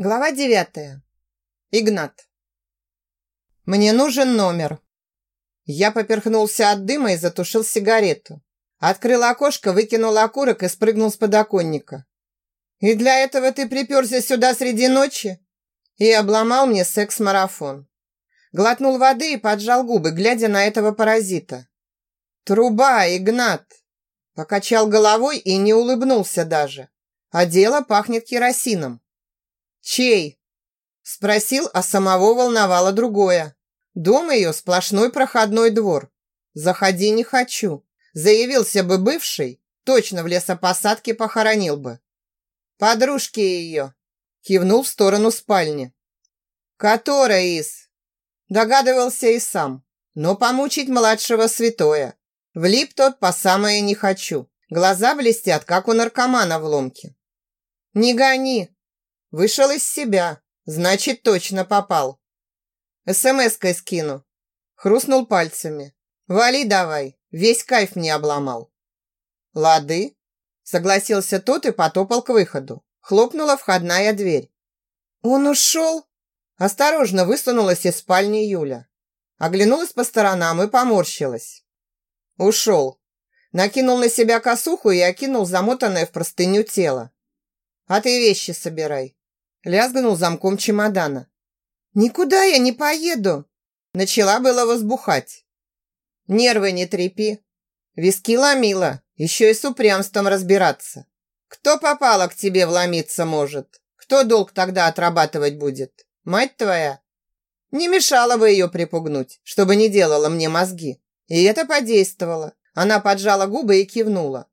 Глава девятая. Игнат. Мне нужен номер. Я поперхнулся от дыма и затушил сигарету. Открыл окошко, выкинул окурок и спрыгнул с подоконника. И для этого ты приперся сюда среди ночи? И обломал мне секс-марафон. Глотнул воды и поджал губы, глядя на этого паразита. Труба, Игнат. Покачал головой и не улыбнулся даже. А дело пахнет керосином. «Чей?» Спросил, а самого волновало другое. Дом ее сплошной проходной двор. Заходи не хочу. Заявился бы бывший, точно в лесопосадке похоронил бы. Подружки ее. Кивнул в сторону спальни. Которая из? Догадывался и сам. Но помучить младшего святое. Влип тот по самое не хочу. Глаза блестят, как у наркомана в ломке. Не гони, Вышел из себя. Значит, точно попал. СМС-кой скину. Хрустнул пальцами. Вали давай. Весь кайф мне обломал. Лады. Согласился тот и потопал к выходу. Хлопнула входная дверь. Он ушел? Осторожно высунулась из спальни Юля. Оглянулась по сторонам и поморщилась. Ушел. Накинул на себя косуху и окинул замотанное в простыню тело. А ты вещи собирай лязгнул замком чемодана. «Никуда я не поеду!» Начала было возбухать. «Нервы не трепи!» Виски ломила, еще и с упрямством разбираться. «Кто попало к тебе вломиться может? Кто долг тогда отрабатывать будет? Мать твоя?» Не мешало бы ее припугнуть, чтобы не делала мне мозги. И это подействовало. Она поджала губы и кивнула.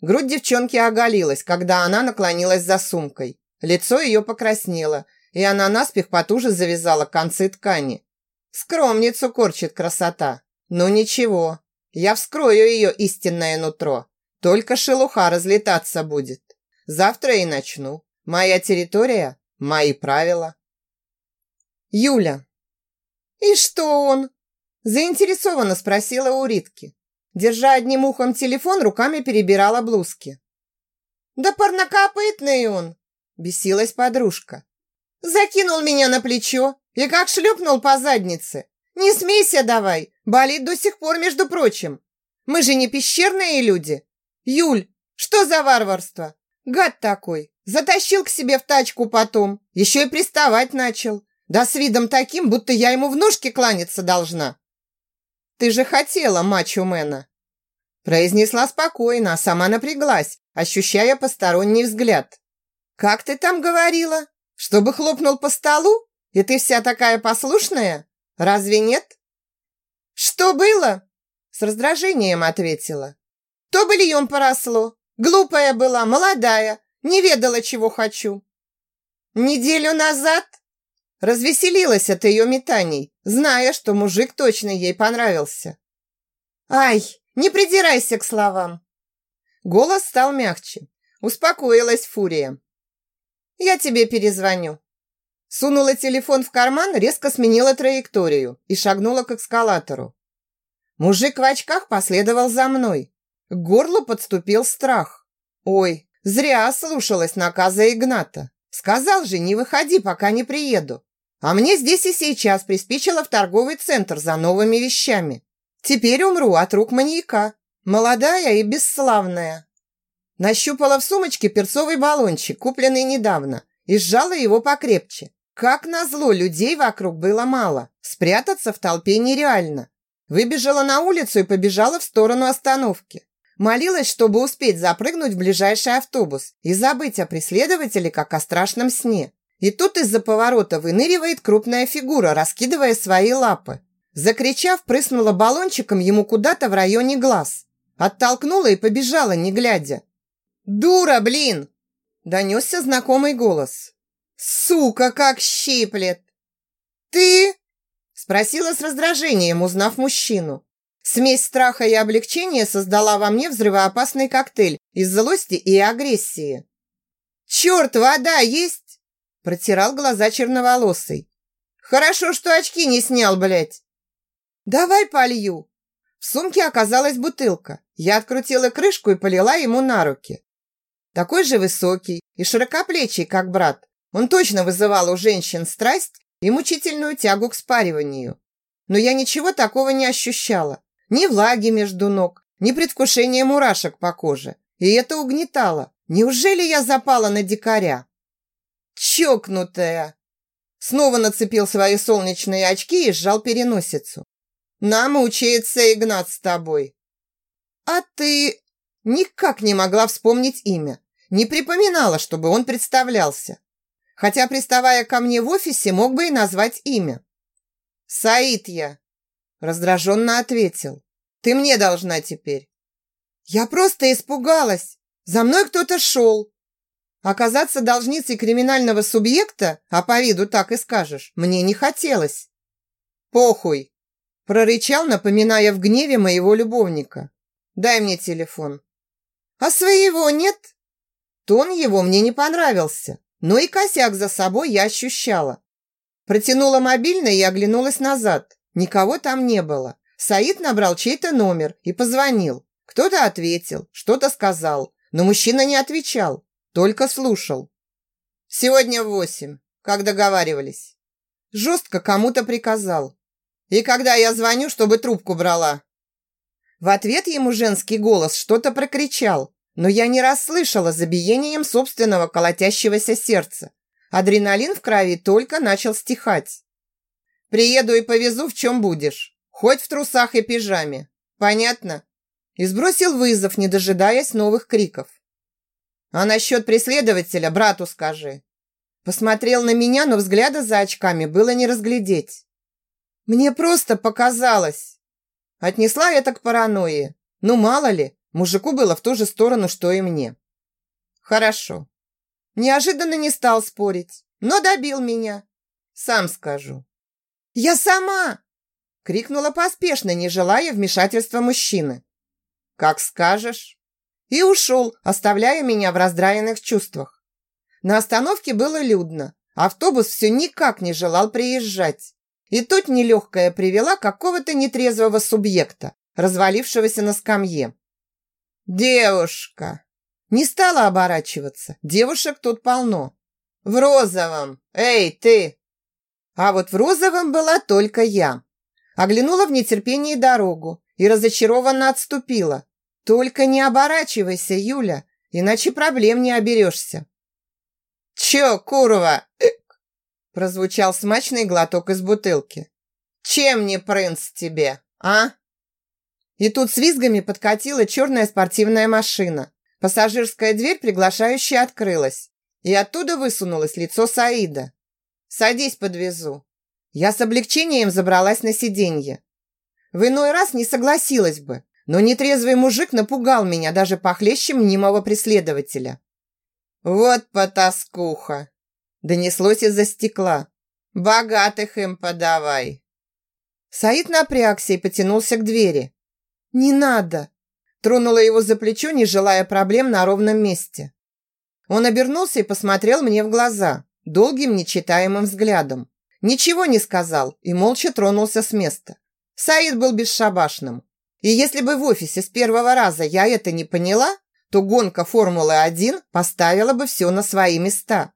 Грудь девчонки оголилась, когда она наклонилась за сумкой. Лицо ее покраснело, и она наспех потуже завязала концы ткани. Скромницу корчит красота. Ну ничего, я вскрою ее истинное нутро. Только шелуха разлетаться будет. Завтра и начну. Моя территория, мои правила. Юля. И что он? Заинтересованно спросила у Ритки. Держа одним ухом телефон, руками перебирала блузки. Да парнокопытный он, Бесилась подружка. Закинул меня на плечо и как шлепнул по заднице. Не смейся давай, болит до сих пор, между прочим. Мы же не пещерные люди. Юль, что за варварство? Гад такой. Затащил к себе в тачку потом. Еще и приставать начал. Да с видом таким, будто я ему в ножки кланяться должна. Ты же хотела мачо-мена. Произнесла спокойно, а сама напряглась, ощущая посторонний взгляд. «Как ты там говорила? Чтобы хлопнул по столу? И ты вся такая послушная? Разве нет?» «Что было?» С раздражением ответила. «То быльем поросло. Глупая была, молодая, не ведала, чего хочу». «Неделю назад?» Развеселилась от ее метаний, зная, что мужик точно ей понравился. «Ай, не придирайся к словам!» Голос стал мягче. Успокоилась фурия. Я тебе перезвоню». Сунула телефон в карман, резко сменила траекторию и шагнула к эскалатору. Мужик в очках последовал за мной. К горлу подступил страх. Ой, зря слушалась наказа Игната. Сказал же, не выходи, пока не приеду. А мне здесь и сейчас приспичило в торговый центр за новыми вещами. Теперь умру от рук маньяка. Молодая и бесславная. Нащупала в сумочке перцовый баллончик, купленный недавно, и сжала его покрепче. Как назло, людей вокруг было мало. Спрятаться в толпе нереально. Выбежала на улицу и побежала в сторону остановки. Молилась, чтобы успеть запрыгнуть в ближайший автобус и забыть о преследователе, как о страшном сне. И тут из-за поворота выныривает крупная фигура, раскидывая свои лапы. Закричав, прыснула баллончиком ему куда-то в районе глаз. Оттолкнула и побежала, не глядя. «Дура, блин!» Донесся знакомый голос. «Сука, как щиплет!» «Ты?» Спросила с раздражением, узнав мужчину. Смесь страха и облегчения создала во мне взрывоопасный коктейль из злости и агрессии. «Черт, вода есть?» Протирал глаза черноволосый. «Хорошо, что очки не снял, блядь!» «Давай полью!» В сумке оказалась бутылка. Я открутила крышку и полила ему на руки. Такой же высокий и широкоплечий, как брат. Он точно вызывал у женщин страсть и мучительную тягу к спариванию. Но я ничего такого не ощущала. Ни влаги между ног, ни предвкушения мурашек по коже. И это угнетало. Неужели я запала на дикаря? Чокнутая! Снова нацепил свои солнечные очки и сжал переносицу. Нам учится Игнат с тобой. А ты никак не могла вспомнить имя. Не припоминала, чтобы он представлялся. Хотя, приставая ко мне в офисе, мог бы и назвать имя. «Саид я», – раздраженно ответил. «Ты мне должна теперь». «Я просто испугалась. За мной кто-то шел». Оказаться должницей криминального субъекта, а по виду так и скажешь, мне не хотелось. «Похуй», – прорычал, напоминая в гневе моего любовника. «Дай мне телефон». «А своего нет?» Тон его мне не понравился, но и косяк за собой я ощущала. Протянула мобильный и оглянулась назад. Никого там не было. Саид набрал чей-то номер и позвонил. Кто-то ответил, что-то сказал, но мужчина не отвечал, только слушал. «Сегодня в восемь, как договаривались». Жестко кому-то приказал. «И когда я звоню, чтобы трубку брала?» В ответ ему женский голос что-то прокричал, но я не расслышала за биением собственного колотящегося сердца. Адреналин в крови только начал стихать. «Приеду и повезу, в чем будешь. Хоть в трусах и пижаме. Понятно?» И сбросил вызов, не дожидаясь новых криков. «А насчет преследователя брату скажи». Посмотрел на меня, но взгляда за очками было не разглядеть. «Мне просто показалось». Отнесла это к паранойи. Ну, мало ли, Мужику было в ту же сторону, что и мне. Хорошо. Неожиданно не стал спорить, но добил меня. Сам скажу. Я сама! Крикнула поспешно, не желая вмешательства мужчины. Как скажешь. И ушел, оставляя меня в раздраенных чувствах. На остановке было людно. Автобус все никак не желал приезжать. И тут нелегкая привела какого-то нетрезвого субъекта, развалившегося на скамье. «Девушка!» Не стала оборачиваться. Девушек тут полно. «В розовом! Эй, ты!» А вот в розовом была только я. Оглянула в нетерпении дорогу и разочарованно отступила. «Только не оборачивайся, Юля, иначе проблем не оберешься». «Чё, курва?» прозвучал смачный глоток из бутылки. «Чем не принц тебе, а?» И тут с визгами подкатила черная спортивная машина. Пассажирская дверь приглашающая открылась. И оттуда высунулось лицо Саида. «Садись, подвезу». Я с облегчением забралась на сиденье. В иной раз не согласилась бы, но нетрезвый мужик напугал меня даже похлеще мнимого преследователя. «Вот потаскуха!» Донеслось из-за стекла. «Богатых им подавай!» Саид напрягся и потянулся к двери. «Не надо!» Тронула его за плечо, не желая проблем на ровном месте. Он обернулся и посмотрел мне в глаза, долгим нечитаемым взглядом. Ничего не сказал и молча тронулся с места. Саид был бесшабашным. И если бы в офисе с первого раза я это не поняла, то гонка Формулы-1 поставила бы все на свои места.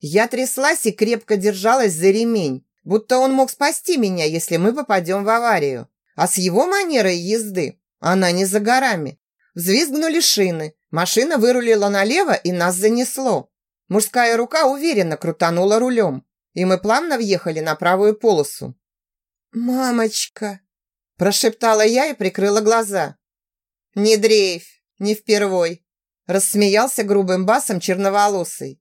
Я тряслась и крепко держалась за ремень, будто он мог спасти меня, если мы попадем в аварию. А с его манерой езды она не за горами. Взвизгнули шины, машина вырулила налево и нас занесло. Мужская рука уверенно крутанула рулем, и мы плавно въехали на правую полосу. «Мамочка!» – прошептала я и прикрыла глаза. «Не дрейфь, не впервой!» – рассмеялся грубым басом черноволосый.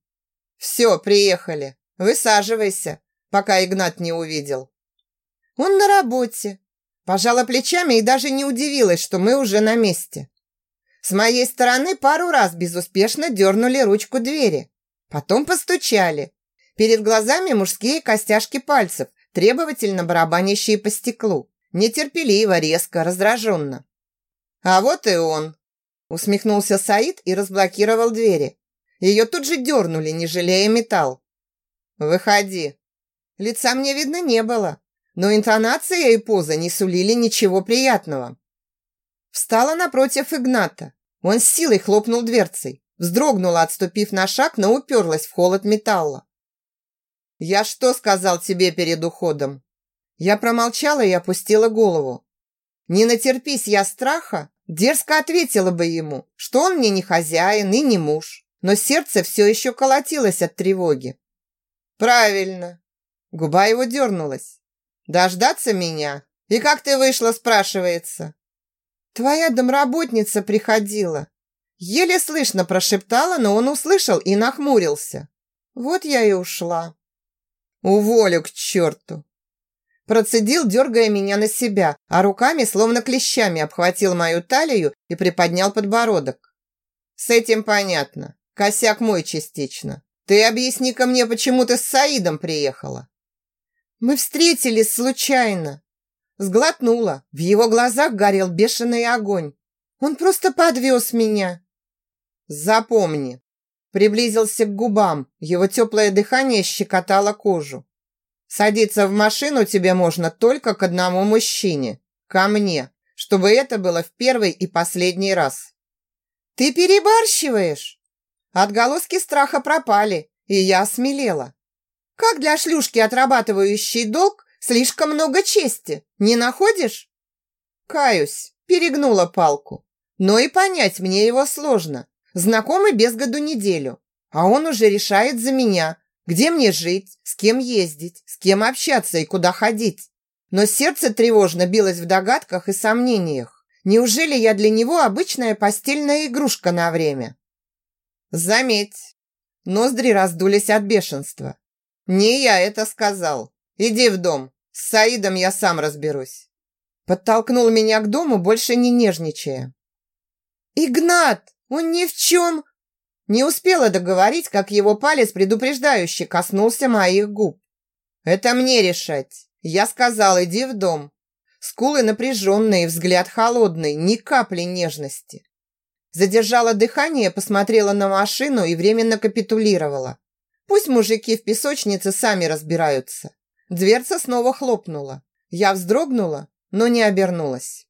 «Все, приехали. Высаживайся, пока Игнат не увидел». «Он на работе», Пожала плечами и даже не удивилась, что мы уже на месте. С моей стороны пару раз безуспешно дернули ручку двери. Потом постучали. Перед глазами мужские костяшки пальцев, требовательно барабанящие по стеклу. Нетерпеливо, резко, раздраженно. «А вот и он!» Усмехнулся Саид и разблокировал двери. Ее тут же дернули, не жалея металл. «Выходи!» Лица мне видно не было, но интонация и поза не сулили ничего приятного. Встала напротив Игната. Он с силой хлопнул дверцей, вздрогнула, отступив на шаг, но уперлась в холод металла. Я что сказал тебе перед уходом? Я промолчала и опустила голову. Не натерпись я страха, дерзко ответила бы ему, что он мне не хозяин и не муж, но сердце все еще колотилось от тревоги. Правильно. Губа его дернулась. Дождаться меня? И как ты вышла, спрашивается? Твоя домработница приходила. Еле слышно прошептала, но он услышал и нахмурился. Вот я и ушла. Уволю к черту. Процедил, дергая меня на себя, а руками, словно клещами, обхватил мою талию и приподнял подбородок. С этим понятно. Косяк мой частично. Ты объясни-ка мне, почему ты с Саидом приехала? Мы встретились случайно. Сглотнула. В его глазах горел бешеный огонь. Он просто подвез меня. Запомни. Приблизился к губам. Его теплое дыхание щекотало кожу. Садиться в машину тебе можно только к одному мужчине. Ко мне. Чтобы это было в первый и последний раз. Ты перебарщиваешь? Отголоски страха пропали, и я осмелела. Как для шлюшки, отрабатывающей долг, слишком много чести, не находишь? Каюсь, перегнула палку. Но и понять мне его сложно. Знакомы без году неделю, а он уже решает за меня, где мне жить, с кем ездить, с кем общаться и куда ходить. Но сердце тревожно билось в догадках и сомнениях. Неужели я для него обычная постельная игрушка на время? Заметь, ноздри раздулись от бешенства. Не я это сказал. Иди в дом. С Саидом я сам разберусь. Подтолкнул меня к дому, больше не нежничая. «Игнат, он ни в чем...» Не успела договорить, как его палец предупреждающе коснулся моих губ. «Это мне решать. Я сказал, иди в дом». Скулы напряженные, взгляд холодный, ни капли нежности. Задержала дыхание, посмотрела на машину и временно капитулировала. Пусть мужики в песочнице сами разбираются. Дверца снова хлопнула. Я вздрогнула, но не обернулась.